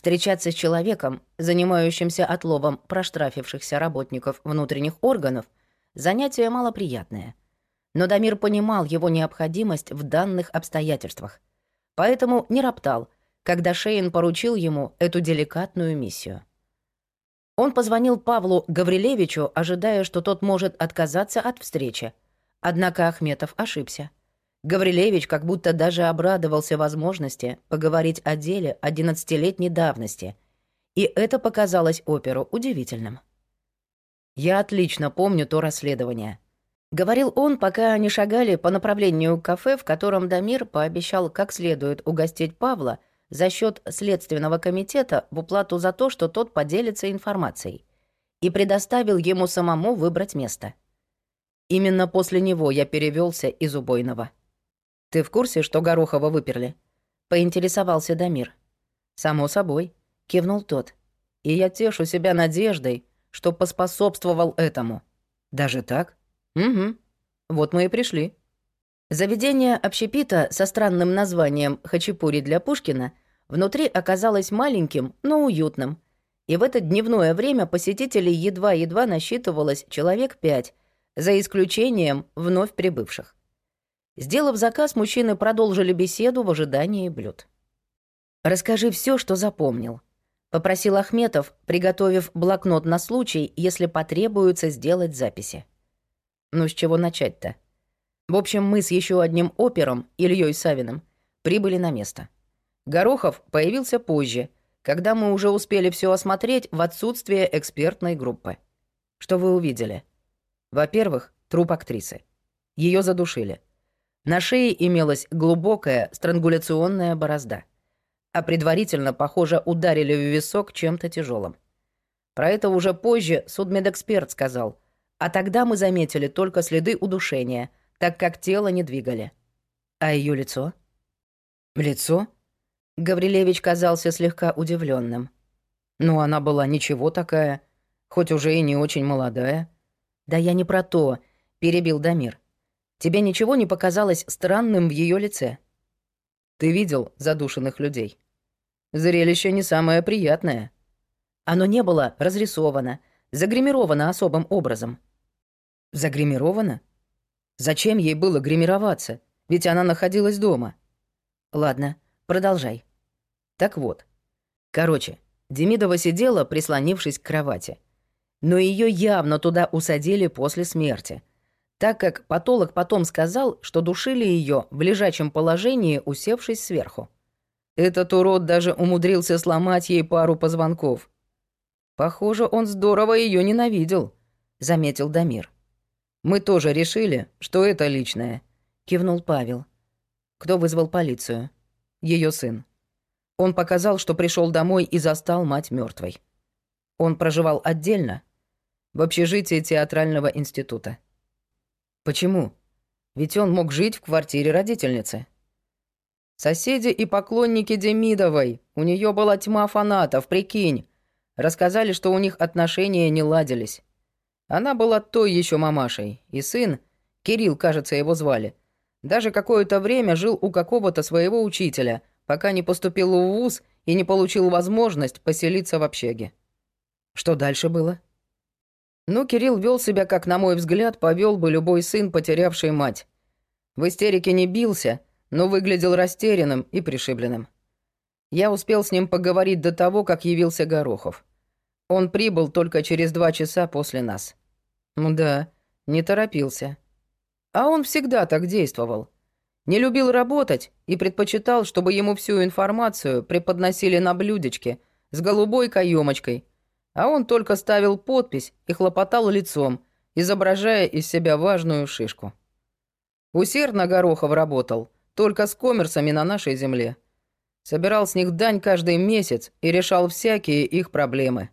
Встречаться с человеком, занимающимся отловом проштрафившихся работников внутренних органов, занятие малоприятное. Но Дамир понимал его необходимость в данных обстоятельствах, поэтому не роптал, когда Шейн поручил ему эту деликатную миссию. Он позвонил Павлу Гаврилевичу, ожидая, что тот может отказаться от встречи. Однако Ахметов ошибся. Гаврилевич как будто даже обрадовался возможности поговорить о деле одиннадцатилетней давности, и это показалось оперу удивительным. «Я отлично помню то расследование», — говорил он, пока они шагали по направлению к кафе, в котором Дамир пообещал как следует угостить Павла за счет Следственного комитета в уплату за то, что тот поделится информацией, и предоставил ему самому выбрать место. Именно после него я перевелся из убойного. «Ты в курсе, что Горохова выперли?» — поинтересовался Дамир. «Само собой», — кивнул тот. «И я тешу себя надеждой, что поспособствовал этому». «Даже так?» «Угу. Вот мы и пришли». Заведение общепита со странным названием «Хачапури для Пушкина» внутри оказалось маленьким, но уютным. И в это дневное время посетителей едва-едва насчитывалось человек пять, за исключением вновь прибывших. Сделав заказ, мужчины продолжили беседу в ожидании блюд. «Расскажи все, что запомнил», — попросил Ахметов, приготовив блокнот на случай, если потребуется сделать записи. «Ну, с чего начать-то?» В общем, мы с еще одним опером, Ильей Савиным, прибыли на место. Горохов появился позже, когда мы уже успели все осмотреть в отсутствие экспертной группы. Что вы увидели? Во-первых, труп актрисы. Ее задушили. На шее имелась глубокая странгуляционная борозда. А предварительно, похоже, ударили в висок чем-то тяжелым. Про это уже позже судмедэксперт сказал. А тогда мы заметили только следы удушения, так как тело не двигали. А ее лицо? Лицо? Гаврилевич казался слегка удивленным. Ну, она была ничего такая, хоть уже и не очень молодая. Да я не про то, перебил Дамир. Тебе ничего не показалось странным в ее лице? Ты видел задушенных людей? Зрелище не самое приятное. Оно не было разрисовано, загримировано особым образом. Загримировано? Зачем ей было гримироваться? Ведь она находилась дома. Ладно, продолжай. Так вот. Короче, Демидова сидела, прислонившись к кровати. Но ее явно туда усадили после смерти — так как патолог потом сказал, что душили ее в лежачем положении, усевшись сверху. Этот урод даже умудрился сломать ей пару позвонков. Похоже, он здорово ее ненавидел, заметил Дамир. Мы тоже решили, что это личное, кивнул Павел. Кто вызвал полицию? Ее сын. Он показал, что пришел домой и застал мать мертвой. Он проживал отдельно в общежитии театрального института. Почему? Ведь он мог жить в квартире родительницы. Соседи и поклонники Демидовой. У нее была тьма фанатов, прикинь. Рассказали, что у них отношения не ладились. Она была той еще мамашей. И сын, Кирилл, кажется, его звали, даже какое-то время жил у какого-то своего учителя, пока не поступил в вуз и не получил возможность поселиться в общаге. Что дальше было? Ну, Кирилл вел себя, как, на мой взгляд, повел бы любой сын, потерявший мать. В истерике не бился, но выглядел растерянным и пришибленным. Я успел с ним поговорить до того, как явился Горохов. Он прибыл только через два часа после нас. Ну да, не торопился. А он всегда так действовал. Не любил работать и предпочитал, чтобы ему всю информацию преподносили на блюдечке с голубой каемочкой, а он только ставил подпись и хлопотал лицом, изображая из себя важную шишку. Усердно Горохов работал, только с коммерсами на нашей земле. Собирал с них дань каждый месяц и решал всякие их проблемы.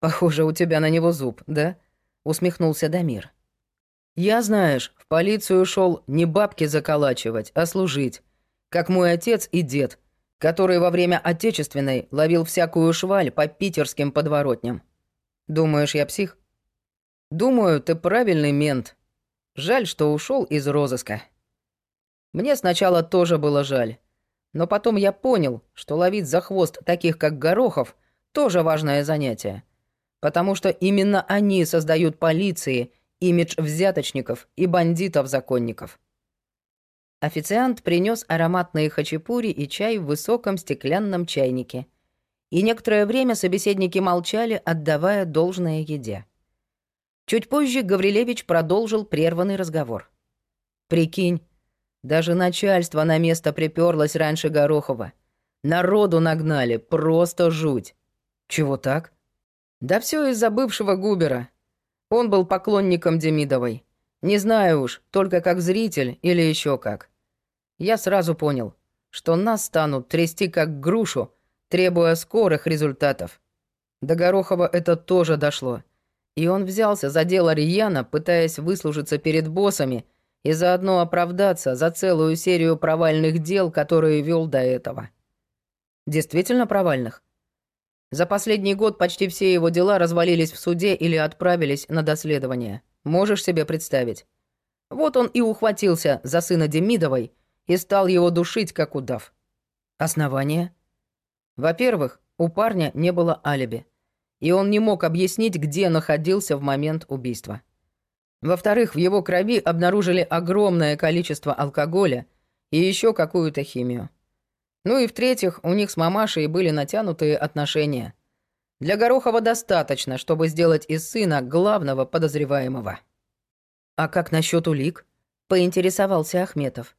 «Похоже, у тебя на него зуб, да?» — усмехнулся Дамир. «Я, знаешь, в полицию шел не бабки заколачивать, а служить, как мой отец и дед, который во время Отечественной ловил всякую шваль по питерским подворотням. Думаешь, я псих? Думаю, ты правильный мент. Жаль, что ушел из розыска. Мне сначала тоже было жаль. Но потом я понял, что ловить за хвост таких, как Горохов, тоже важное занятие. Потому что именно они создают полиции имидж взяточников и бандитов-законников. Официант принес ароматные хачапури и чай в высоком стеклянном чайнике. И некоторое время собеседники молчали, отдавая должное еде. Чуть позже Гаврилевич продолжил прерванный разговор. «Прикинь, даже начальство на место приперлось раньше Горохова. Народу нагнали, просто жуть. Чего так? Да все из-за бывшего Губера. Он был поклонником Демидовой. Не знаю уж, только как зритель или еще как. Я сразу понял, что нас станут трясти как грушу, требуя скорых результатов. До Горохова это тоже дошло. И он взялся за дело Рьяна, пытаясь выслужиться перед боссами и заодно оправдаться за целую серию провальных дел, которые вел до этого. Действительно провальных. За последний год почти все его дела развалились в суде или отправились на доследование. Можешь себе представить? Вот он и ухватился за сына Демидовой и стал его душить, как удав. Основание? Во-первых, у парня не было алиби, и он не мог объяснить, где находился в момент убийства. Во-вторых, в его крови обнаружили огромное количество алкоголя и еще какую-то химию. Ну и в-третьих, у них с мамашей были натянутые отношения. Для Горохова достаточно, чтобы сделать из сына главного подозреваемого. «А как насчет улик?» — поинтересовался Ахметов.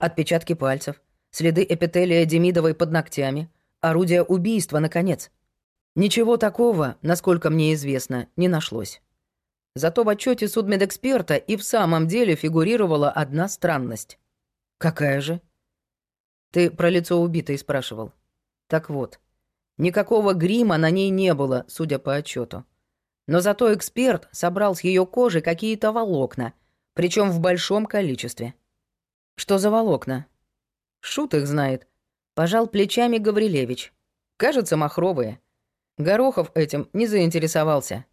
«Отпечатки пальцев, следы эпителия Демидовой под ногтями, орудие убийства, наконец. Ничего такого, насколько мне известно, не нашлось». Зато в отчете судмедэксперта и в самом деле фигурировала одна странность. Какая же? Ты про лицо убитой спрашивал. Так вот, никакого грима на ней не было, судя по отчету. Но зато эксперт собрал с ее кожи какие-то волокна, причем в большом количестве. Что за волокна? Шут их знает. Пожал плечами Гаврилевич. Кажется, махровые. Горохов этим не заинтересовался.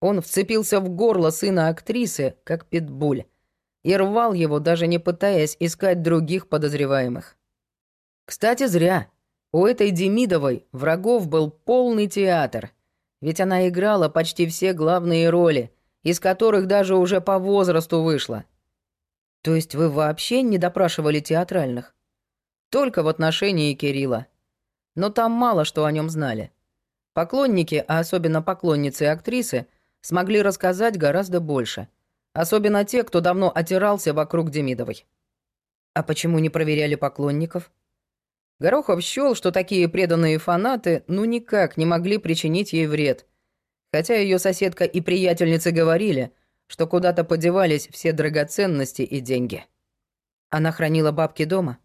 Он вцепился в горло сына актрисы, как питбуль, и рвал его, даже не пытаясь искать других подозреваемых. Кстати, зря. У этой Демидовой врагов был полный театр, ведь она играла почти все главные роли, из которых даже уже по возрасту вышла. То есть вы вообще не допрашивали театральных? Только в отношении Кирилла. Но там мало что о нем знали. Поклонники, а особенно поклонницы актрисы – смогли рассказать гораздо больше. Особенно те, кто давно отирался вокруг Демидовой. А почему не проверяли поклонников? Горохов счёл, что такие преданные фанаты ну никак не могли причинить ей вред. Хотя ее соседка и приятельницы говорили, что куда-то подевались все драгоценности и деньги. Она хранила бабки дома.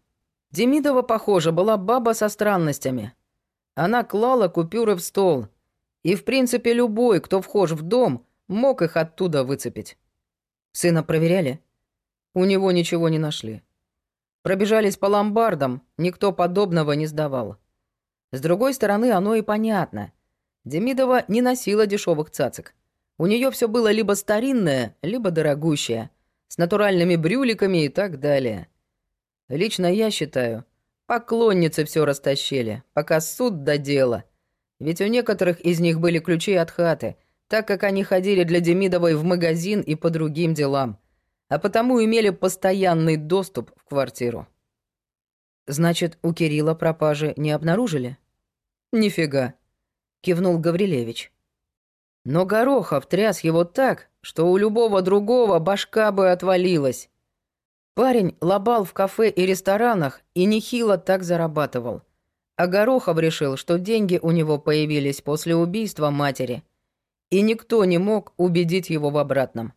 Демидова, похоже, была баба со странностями. Она клала купюры в стол, и, в принципе, любой, кто вхож в дом, мог их оттуда выцепить. Сына проверяли? У него ничего не нашли. Пробежались по ломбардам, никто подобного не сдавал. С другой стороны, оно и понятно. Демидова не носила дешевых цацик. У нее все было либо старинное, либо дорогущее, с натуральными брюликами и так далее. Лично я считаю, поклонницы все растащили, пока суд до дела — ведь у некоторых из них были ключи от хаты, так как они ходили для Демидовой в магазин и по другим делам, а потому имели постоянный доступ в квартиру. «Значит, у Кирилла пропажи не обнаружили?» «Нифига», — кивнул Гаврилевич. Но Горохов тряс его так, что у любого другого башка бы отвалилась. Парень лобал в кафе и ресторанах и нехило так зарабатывал — а Горохов решил, что деньги у него появились после убийства матери, и никто не мог убедить его в обратном.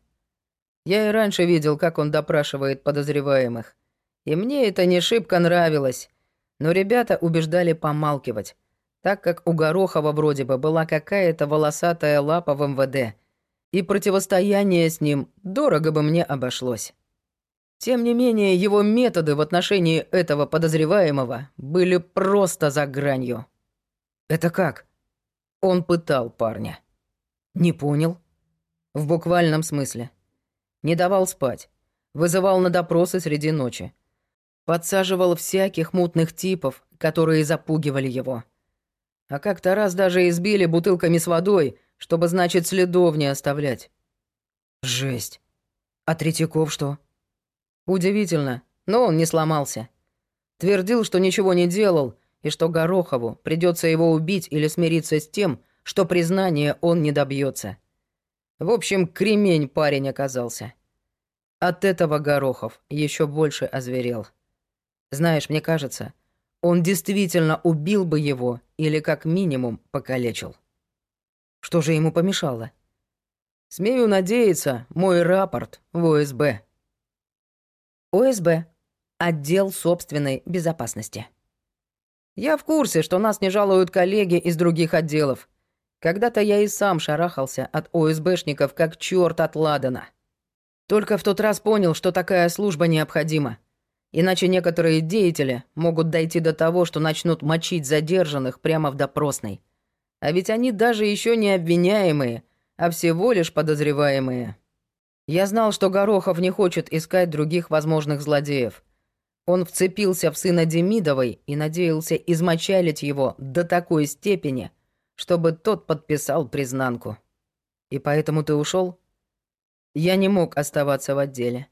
Я и раньше видел, как он допрашивает подозреваемых, и мне это не шибко нравилось, но ребята убеждали помалкивать, так как у Горохова вроде бы была какая-то волосатая лапа в МВД, и противостояние с ним дорого бы мне обошлось. Тем не менее, его методы в отношении этого подозреваемого были просто за гранью. «Это как?» Он пытал парня. «Не понял?» «В буквальном смысле. Не давал спать. Вызывал на допросы среди ночи. Подсаживал всяких мутных типов, которые запугивали его. А как-то раз даже избили бутылками с водой, чтобы, значит, следов не оставлять. Жесть. А Третьяков что? Удивительно, но он не сломался. Твердил, что ничего не делал, и что Горохову придется его убить или смириться с тем, что признания он не добьется. В общем, кремень парень оказался. От этого Горохов еще больше озверел. Знаешь, мне кажется, он действительно убил бы его или как минимум покалечил. Что же ему помешало? Смею надеяться, мой рапорт в ОСБ. ОСБ. Отдел собственной безопасности. Я в курсе, что нас не жалуют коллеги из других отделов. Когда-то я и сам шарахался от ОСБшников, как черт от Ладана. Только в тот раз понял, что такая служба необходима. Иначе некоторые деятели могут дойти до того, что начнут мочить задержанных прямо в допросной. А ведь они даже еще не обвиняемые, а всего лишь подозреваемые. Я знал, что Горохов не хочет искать других возможных злодеев. Он вцепился в сына Демидовой и надеялся измочалить его до такой степени, чтобы тот подписал признанку. И поэтому ты ушел? Я не мог оставаться в отделе.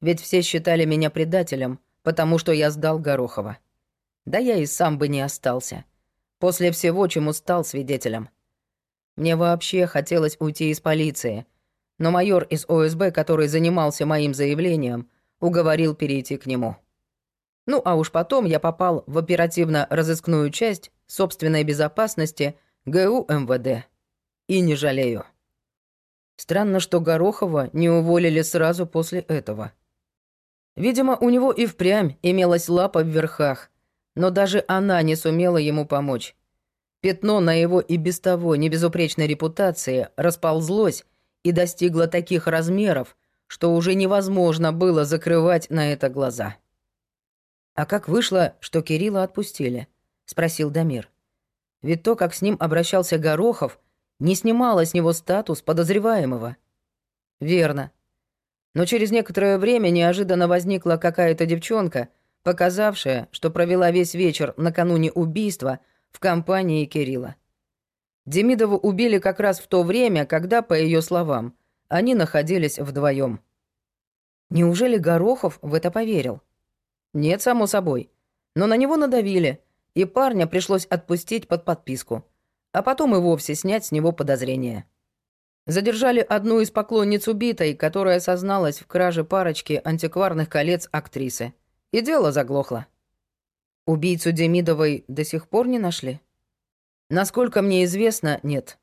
Ведь все считали меня предателем, потому что я сдал Горохова. Да я и сам бы не остался. После всего, чему стал свидетелем. Мне вообще хотелось уйти из полиции, но майор из ОСБ, который занимался моим заявлением, уговорил перейти к нему. Ну а уж потом я попал в оперативно-розыскную часть собственной безопасности ГУ МВД. И не жалею. Странно, что Горохова не уволили сразу после этого. Видимо, у него и впрямь имелась лапа в верхах, но даже она не сумела ему помочь. Пятно на его и без того небезупречной репутации расползлось и достигло таких размеров, что уже невозможно было закрывать на это глаза. «А как вышло, что Кирилла отпустили?» — спросил Дамир. «Ведь то, как с ним обращался Горохов, не снимало с него статус подозреваемого». «Верно. Но через некоторое время неожиданно возникла какая-то девчонка, показавшая, что провела весь вечер накануне убийства в компании Кирилла. Демидову убили как раз в то время, когда, по ее словам, они находились вдвоем. Неужели Горохов в это поверил? Нет, само собой. Но на него надавили, и парня пришлось отпустить под подписку, а потом и вовсе снять с него подозрения. Задержали одну из поклонниц убитой, которая созналась в краже парочки антикварных колец актрисы. И дело заглохло. Убийцу Демидовой до сих пор не нашли? Насколько мне известно, нет.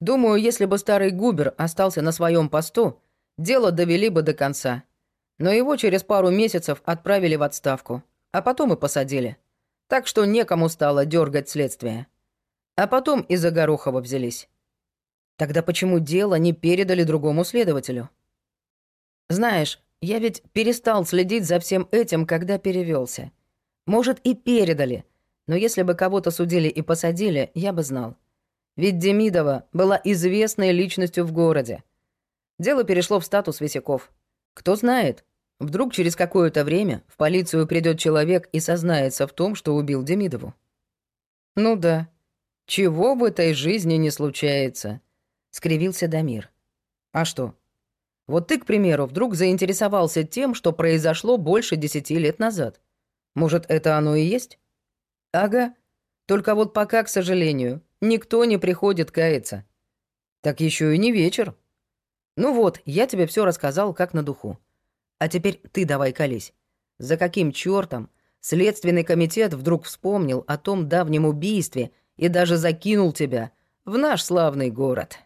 Думаю, если бы старый Губер остался на своем посту, дело довели бы до конца. Но его через пару месяцев отправили в отставку, а потом и посадили. Так что некому стало дергать следствие. А потом из-за Горохова взялись. Тогда почему дело не передали другому следователю? Знаешь, я ведь перестал следить за всем этим, когда перевелся. Может, и передали, но если бы кого-то судили и посадили, я бы знал. Ведь Демидова была известной личностью в городе. Дело перешло в статус висяков. Кто знает, вдруг через какое-то время в полицию придет человек и сознается в том, что убил Демидову. Ну да, чего в этой жизни не случается скривился Дамир. А что? Вот ты, к примеру, вдруг заинтересовался тем, что произошло больше десяти лет назад. Может, это оно и есть? Ага. Только вот пока, к сожалению, никто не приходит каяться. Так еще и не вечер. Ну вот, я тебе все рассказал как на духу. А теперь ты давай колись. За каким чертом Следственный комитет вдруг вспомнил о том давнем убийстве и даже закинул тебя в наш славный город?»